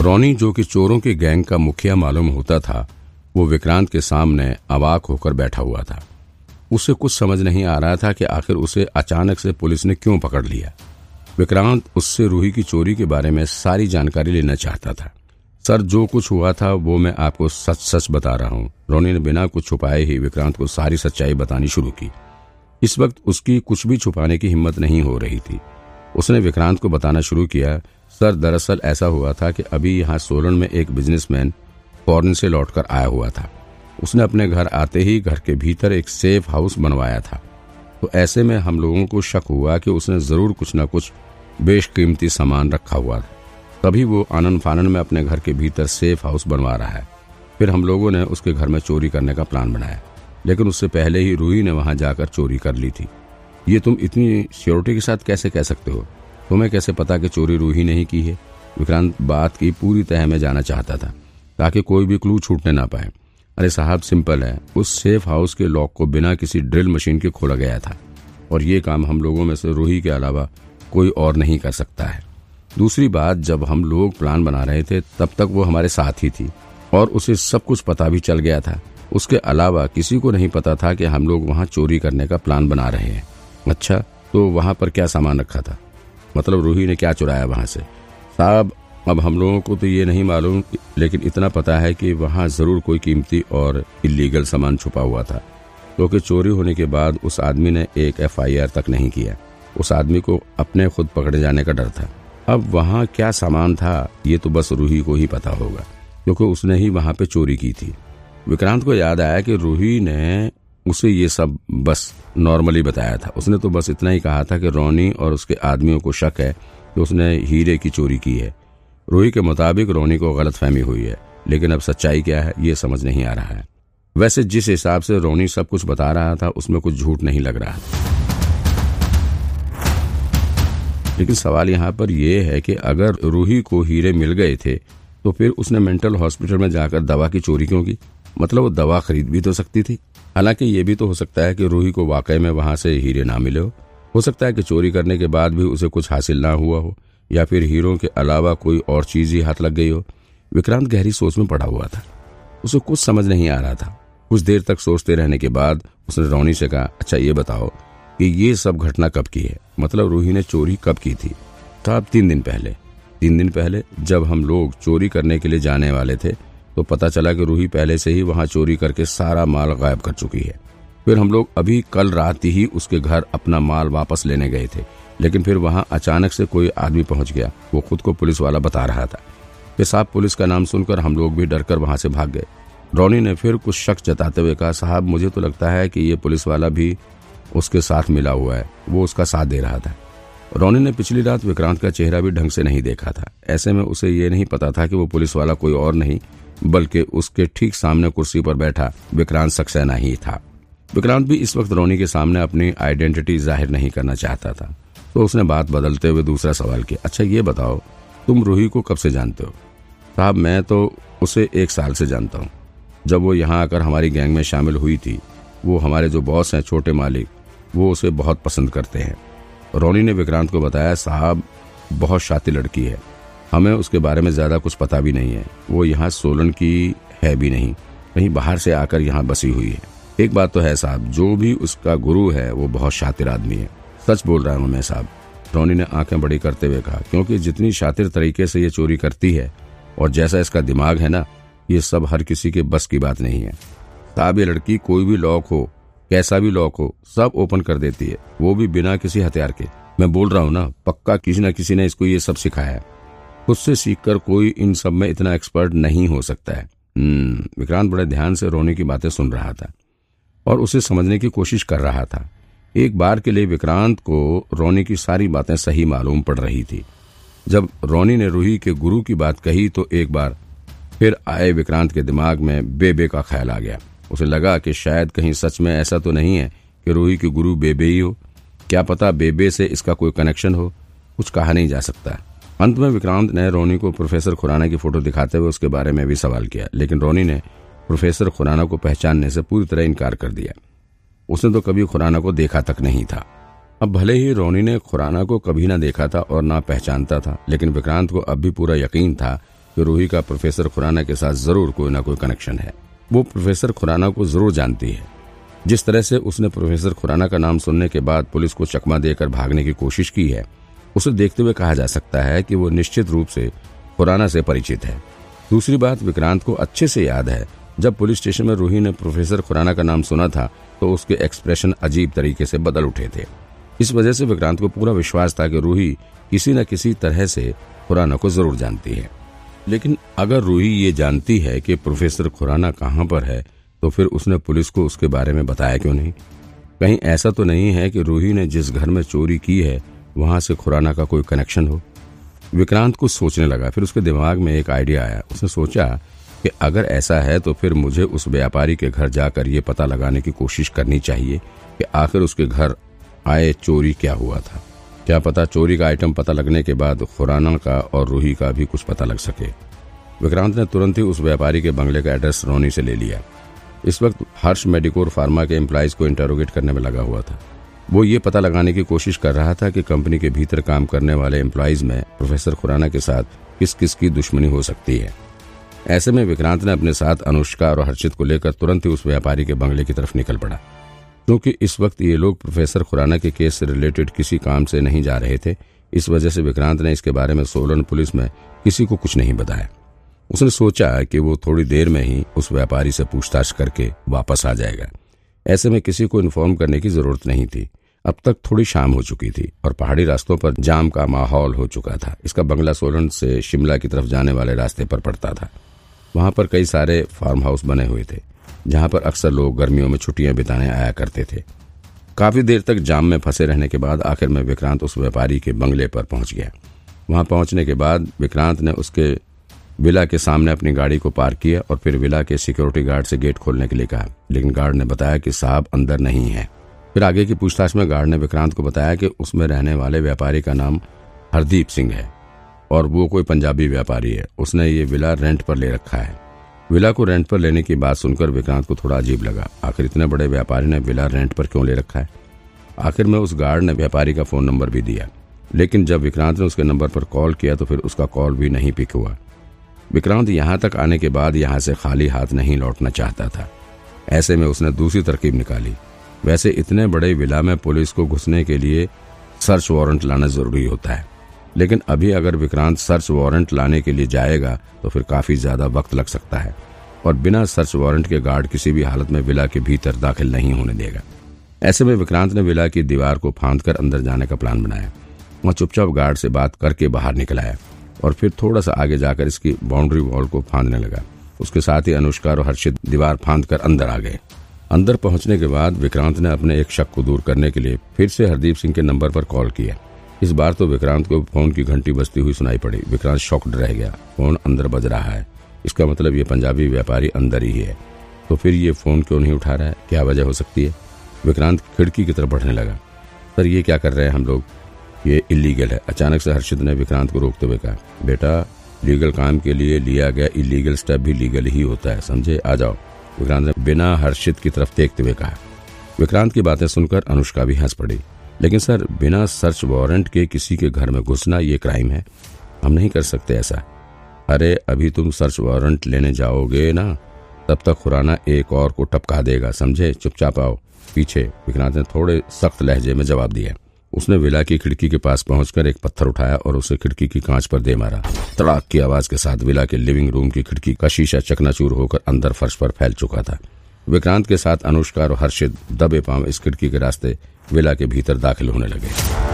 रोनी, जो कि चोरों के गैंग का मुखिया मालूम होता था, वो विक्रांत के सामने अवाक होकर बैठा हुआ था। उसे कुछ समझ नहीं आ रहा था कि आखिर उसे अचानक से पुलिस ने क्यों पकड़ लिया। विक्रांत उससे रूही की चोरी के बारे में सारी जानकारी लेना चाहता था। सर, जो कुछ हुआ था, वो मैं आपको सच सच बता रहा हूँ। रोनी ने बिना कुछ छुपाए ही विक्रांत को सारी सच्चाई बतानी शुरू की। इस वक्त उसकी कुछ भी छुपाने की हिम्मत नहीं हो रही थी। उसने विक्रांत को बताना शुरू किया सर, दरअसल ऐसा हुआ था कि अभी यहाँ सोलन में एक बिजनेसमैन फॉरेन से लौटकर आया हुआ था। उसने अपने घर आते ही घर के भीतर एक सेफ़ हाउस बनवाया था। तो ऐसे में हम लोगों को शक हुआ कि उसने ज़रूर कुछ न कुछ बेशकीमती सामान रखा हुआ था। तभी वो आनंद फानन में अपने घर के भीतर सेफ़ हाउस बनवा रहा है। फिर हम लोगों ने उसके घर में चोरी करने का प्लान बनाया। लेकिन उससे पहले ही रूही ने वहाँ जाकर चोरी कर ली थी। ये तुम इतनी श्योरिटी के साथ कैसे कह सकते हो? तुम्हें कैसे पता कि चोरी रूही नहीं की है? विक्रांत बात की पूरी तह में जाना चाहता था, ताकि कोई भी क्लू छूटने ना पाए। अरे साहब, सिंपल है। उस सेफ़ हाउस के लॉक को बिना किसी ड्रिल मशीन के खोला गया था, और ये काम हम लोगों में से रूही के अलावा कोई और नहीं कर सकता है। दूसरी बात, जब हम लोग प्लान बना रहे थे, तब तक वो हमारे साथ ही थी, और उसे सब कुछ पता भी चल गया था। उसके अलावा किसी को नहीं पता था कि हम लोग वहाँ चोरी करने का प्लान बना रहे हैं। अच्छा तो वहाँ पर क्या सामान रखा था? मतलब रूही ने क्या चुराया वहाँ से? साहब, अब हम लोगों को तो ये नहीं मालूम लेकिन इतना पता है कि वहाँ ज़रूर कोई कीमती और इलीगल सामान छुपा हुआ था। क्योंकि तो चोरी होने के बाद उस आदमी ने एक एफआईआर तक नहीं किया। उस आदमी को अपने खुद पकड़े जाने का डर था। अब वहाँ क्या सामान था, ये तो बस रूही को ही पता होगा, क्योंकि उसने ही वहाँ पे चोरी की थी। विक्रांत को याद आया कि रूही ने उसे ये सब बस नॉर्मली बताया था। उसने तो बस इतना ही कहा था कि रोनी और उसके आदमियों को शक है कि उसने हीरे की चोरी की है। रूही के मुताबिक रोनी को गलत फहमी हुई है, लेकिन अब सच्चाई क्या है, ये समझ नहीं आ रहा है। वैसे जिस हिसाब से रोनी सब कुछ बता रहा था, उसमें कुछ झूठ नहीं लग रहा लेकिन सवाल यहाँ पर यह है कि अगर रूही को हीरे मिल गए थे तो फिर उसने मेंटल हॉस्पिटल में जाकर दवा की चोरी क्यों की? मतलब वो दवा खरीद भी तो सकती थी। हालाँकि ये भी तो हो सकता है कि रूही को वाकई में वहाँ से हीरे ना मिले हो। हो सकता है कि चोरी करने के बाद भी उसे कुछ हासिल ना हुआ हो, या फिर हीरो के अलावा कोई और चीज़ ही हाथ लग गई हो। विक्रांत गहरी सोच में पड़ा हुआ था। उसे कुछ समझ नहीं आ रहा था। कुछ देर तक सोचते रहने के बाद उसने रोनी से कहा अच्छा ये बताओ कि ये सब घटना कब की है? मतलब रूही ने चोरी कब की थी? तो अब तीन दिन पहले। तीन दिन पहले जब हम लोग चोरी करने के लिए जाने वाले थे तो पता चला कि रूही पहले से ही वहाँ चोरी करके सारा माल गायब कर चुकी है। फिर हम लोग अभी कल रात ही उसके घर अपना माल वापस लेने गए थे, लेकिन फिर वहाँ अचानक से कोई आदमी पहुँच गया। वो खुद को पुलिस वाला बता रहा था। फिर साहब पुलिस का नाम सुनकर हम लोग भी डरकर वहाँ से भाग गए। रोनी ने फिर कुछ शक जताते हुए कहा, साहब, मुझे तो लगता है कि ये पुलिस वाला भी उसके साथ मिला हुआ है। वो उसका साथ दे रहा था। रोनी ने पिछली रात विक्रांत का चेहरा भी ढंग से नहीं देखा था। ऐसे में उसे ये नहीं पता था कि वो पुलिस वाला कोई और नहीं। बल्कि उसके ठीक सामने कुर्सी पर बैठा विक्रांत सक्सेना ही था। विक्रांत भी इस वक्त रोनी के सामने अपनी आइडेंटिटी ज़ाहिर नहीं करना चाहता था। तो उसने बात बदलते हुए दूसरा सवाल किया अच्छा ये बताओ, तुम रूही को कब से जानते हो? साहब, मैं तो उसे एक साल से जानता हूँ। जब वो यहाँ आकर हमारी गैंग में शामिल हुई थी, वो हमारे जो बॉस हैं, छोटे मालिक, वो उसे बहुत पसंद करते हैं। रोनी ने विक्रांत को बताया, साहब, बहुत शातिर लड़की है। हमें उसके बारे में ज़्यादा कुछ पता भी नहीं है। वो यहाँ सोलन की है भी नहीं। कहीं बाहर से आकर यहाँ बसी हुई है। एक बात तो है साहब, जो भी उसका गुरु है, वो बहुत शातिर आदमी है। सच बोल रहा हूँ मैं साहब। रोनी ने आँखें बड़ी करते हुए कहा, क्योंकि जितनी शातिर तरीके से ये चोरी करती है, और जैसा इसका दिमाग है ना, ये सब हर किसी के बस की बात नहीं है। साहब, ये लड़की कोई भी लॉक हो, कैसा भी लॉक हो, सब ओपन कर देती है। वो भी बिना किसी हथियार के। मैं बोल रहा हूँ ना, पक्का किसी न किसी ने इसको ये सब सिखाया है। खुद से सीखकर कोई इन सब में इतना एक्सपर्ट नहीं हो सकता है। हम्म, विक्रांत बड़े ध्यान से रोनी की बातें सुन रहा था और उसे समझने की कोशिश कर रहा था। एक बार के लिए विक्रांत को रोनी की सारी बातें सही मालूम पड़ रही थी। जब रोनी ने रूही के गुरु की बात कही तो एक बार फिर आए विक्रांत के दिमाग में बेबे का ख्याल आ गया। उसे लगा कि शायद कहीं सच में ऐसा तो नहीं है कि रूही के गुरु बेबे ही हो। क्या पता बेबे से इसका कोई कनेक्शन हो? कुछ कहा नहीं जा सकता। अंत में विक्रांत ने रोनी को प्रोफेसर खुराना की फ़ोटो दिखाते हुए उसके बारे में भी सवाल किया, लेकिन रोनी ने प्रोफेसर खुराना को पहचानने से पूरी तरह इनकार कर दिया। उसने तो कभी खुराना को देखा तक नहीं था। अब भले ही रोनी ने खुराना को कभी ना देखा था और ना पहचानता था, लेकिन विक्रांत को अब भी पूरा यकीन था कि रूही का प्रोफेसर खुराना के साथ ज़रूर कोई ना कोई कनेक्शन है। वो प्रोफेसर खुराना को ज़रूर जानती है। जिस तरह से उसने प्रोफेसर खुराना का नाम सुनने के बाद पुलिस को चकमा देकर भागने की कोशिश की है उसे देखते हुए कहा जा सकता है कि वो निश्चित रूप से खुराना से परिचित है। दूसरी बात, विक्रांत को अच्छे से याद है। जब पुलिस स्टेशन में रूही ने प्रोफेसर खुराना का नाम सुना था तो उसके एक्सप्रेशन अजीब तरीके से बदल उठे थे। इस वजह से विक्रांत को पूरा विश्वास था कि रूही किसी न किसी तरह से खुराना को ज़रूर जानती है। लेकिन अगर रूही ये जानती है कि प्रोफेसर खुराना कहाँ पर है तो फिर उसने पुलिस को उसके बारे में बताया क्यों नहीं? कहीं ऐसा तो नहीं है कि रूही ने जिस घर में चोरी की है वहाँ से खुराना का कोई कनेक्शन हो। विक्रांत कुछ सोचने लगा, फिर उसके दिमाग में एक आइडिया आया। उसने सोचा कि अगर ऐसा है तो फिर मुझे उस व्यापारी के घर जाकर ये पता लगाने की कोशिश करनी चाहिए कि आखिर उसके घर आए चोरी क्या हुआ था। क्या पता चोरी का आइटम पता लगने के बाद खुराना का और रूही का भी कुछ पता लग सके। विक्रांत ने तुरंत ही उस व्यापारी के बंगले का एड्रेस रोनी से ले लिया। इस वक्त हर्ष मेडिकोर फार्मा के एम्प्लॉयज़ को इंटरोगेट करने में लगा हुआ था। वो ये पता लगाने की कोशिश कर रहा था कि कंपनी के भीतर काम करने वाले एम्प्लॉयज़ में प्रोफेसर खुराना के साथ किस किस की दुश्मनी हो सकती है। ऐसे में विक्रांत ने अपने साथ अनुष्का और हर्षित को लेकर तुरंत ही उस व्यापारी के बंगले की तरफ़ निकल पड़ा। क्योंकि इस वक्त ये लोग प्रोफेसर खुराना के केस से रिलेटेड किसी काम से नहीं जा रहे थे, इस वजह से विक्रांत ने इसके बारे में सोलन पुलिस में किसी को कुछ नहीं बताया। उसने सोचा कि वो थोड़ी देर में ही उस व्यापारी से पूछताछ करके वापस आ जाएगा। ऐसे में किसी को इन्फॉर्म करने की ज़रूरत नहीं थी। अब तक थोड़ी शाम हो चुकी थी और पहाड़ी रास्तों पर जाम का माहौल हो चुका था। इसका बंगला सोलन से शिमला की तरफ़ जाने वाले रास्ते पर पड़ता था। वहाँ पर कई सारे फार्म हाउस बने हुए थे, जहाँ पर अक्सर लोग गर्मियों में छुट्टियाँ बिताने आया करते थे। काफ़ी देर तक जाम में फंसे रहने के बाद आखिर में विक्रांत उस व्यापारी के बंगले पर पहुँच गया। वहाँ पहुँचने के बाद विक्रांत ने उसके विला के सामने अपनी गाड़ी को पार्क किया और फिर विला के सिक्योरिटी गार्ड से गेट खोलने के लिए कहा, लेकिन गार्ड ने बताया कि साहब अंदर नहीं है। फिर आगे की पूछताछ में गार्ड ने विक्रांत को बताया कि उसमें रहने वाले व्यापारी का नाम हरदीप सिंह है और वो कोई पंजाबी व्यापारी है। उसने ये विला रेंट पर ले रखा है। विला को रेंट पर लेने की बात सुनकर विक्रांत को थोड़ा अजीब लगा। आखिर इतने बड़े व्यापारी ने विला रेंट पर क्यों ले रखा है? आखिर में उस गार्ड ने व्यापारी का फ़ोन नंबर भी दिया। लेकिन जब विक्रांत ने उसके नंबर पर कॉल किया तो फिर उसका कॉल भी नहीं पिक हुआ। विक्रांत यहाँ तक आने के बाद यहाँ से खाली हाथ नहीं लौटना चाहता था। ऐसे में उसने दूसरी तरकीब निकाली। वैसे इतने बड़े विला में पुलिस को घुसने के लिए सर्च वारंट लाना ज़रूरी होता है। लेकिन अभी अगर विक्रांत सर्च वारंट लाने के लिए जाएगा तो फिर काफ़ी ज़्यादा वक्त लग सकता है। और बिना सर्च वारंट के गार्ड किसी भी हालत में विला के भीतर दाखिल नहीं होने देगा। ऐसे में विक्रांत ने विला की दीवार को फांद कर अंदर जाने का प्लान बनाया। वहाँ चुपचाप गार्ड से बात करके बाहर निकल आया और फिर थोड़ा सा आगे जाकर इसकी बाउंड्री वॉल को फांदने लगा। उसके साथ ही अनुष्का और हर्षित दीवार फांद कर अंदर आ गए। अंदर पहुँचने के बाद विक्रांत ने अपने एक शक को दूर करने के लिए फिर से हरदीप सिंह के नंबर पर कॉल किया। इस बार तो विक्रांत को फ़ोन की घंटी बजती हुई सुनाई पड़ी। विक्रांत शॉक्ड रह गया। फ़ोन अंदर बज रहा है। इसका मतलब ये पंजाबी व्यापारी अंदर ही है। तो फिर ये फ़ोन क्यों नहीं उठा रहा है? क्या वजह हो सकती है? विक्रांत खिड़की की तरफ़ बढ़ने लगा। सर, ये क्या कर रहे हैं हम लोग? ये इलीगल है। अचानक से हर्षित ने विक्रांत को रोकते हुए कहा, बेटा, लीगल काम के लिए लिया गया इलीगल स्टेप भी लीगल ही होता है। समझे? आ जाओ। विक्रांत ने बिना हर्षित की तरफ़ देखते हुए कहा, विक्रांत की बातें सुनकर अनुष्का भी हंस पड़ी। लेकिन सर, बिना सर्च वारंट के किसी के घर में घुसना ये क्राइम है। हम नहीं कर सकते ऐसा। अरे, अभी तुम सर्च वारंट लेने जाओगे ना, तब तक खुराना एक और को टपका देगा, समझे? चुपचाप आओ। पीछे, विक्रांत ने थोड़े सख्त लहजे में जवाब दिया। उसने विला की खिड़की के पास पहुंचकर एक पत्थर उठाया और उसे खिड़की की कांच पर दे मारा। तड़ाक की आवाज़ के साथ विला के लिविंग रूम की खिड़की का शीशा चकनाचूर होकर अंदर फर्श पर फैल चुका था। विक्रांत के साथ अनुष्का और हर्षित दबे पाँव इस खिड़की के रास्ते विला के भीतर दाखिल होने लगे।